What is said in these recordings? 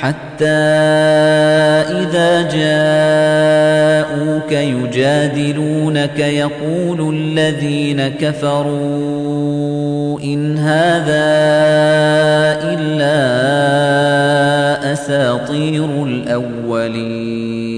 حَتَّىٰ إِذَا جَاءُوكَ يُجَادِلُونَكَ يَقُولُ الَّذِينَ كَفَرُوا إِنْ هَٰذَا إِلَّا أَسَاطِيرُ الْأَوَّلِينَ.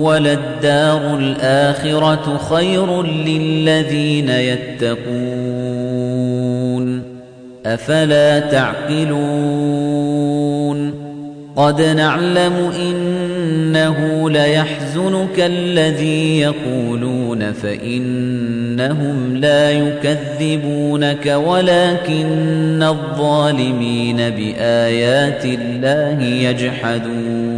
وللدار الآخرة خير للذين يتقون. أفلا تعقلون؟ قد نعلم إنه ليحزنك الذي يقولون فإنهم لا يكذبونك ولكن الظالمين بآيات الله يجحدون.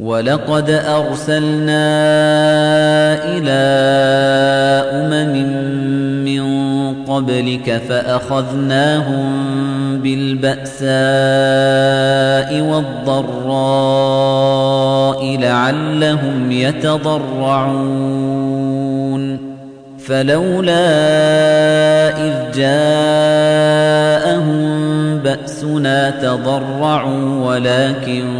ولقد أرسلنا إلى أمم من قبلك فأخذناهم بالبأساء والضراء لعلهم يتضرعون فلولا إذ جاءهم بأسنا تضرعوا ولكن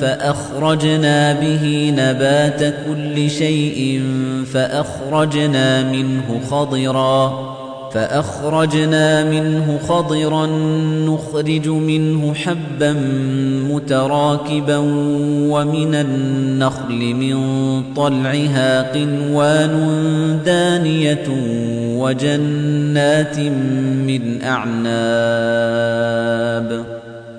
فأخرجنا به نبات كل شيء فأخرجنا منه خضراً فأخرجنا منه خضرا نخرج منه حبا متراكبا ومن النخل من طلعها قنوان دانية وجنات من أعناب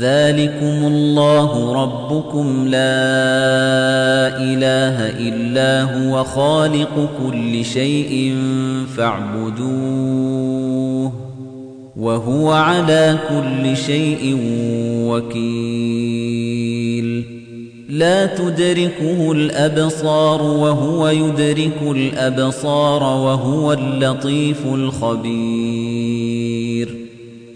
ذلكم الله ربكم لا إله إلا هو خالق كل شيء فاعبدوه وهو على كل شيء وكيل. لا تدركه الأبصار وهو يدرك الأبصار وهو اللطيف الخبير.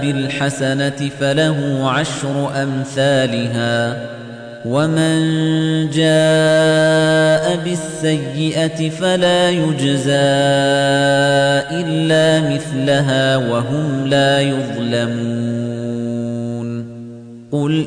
بالحسنة فله عشر أمثالها ومن جاء بالسيئة فلا يجزى إلا مثلها وهم لا يظلمون قل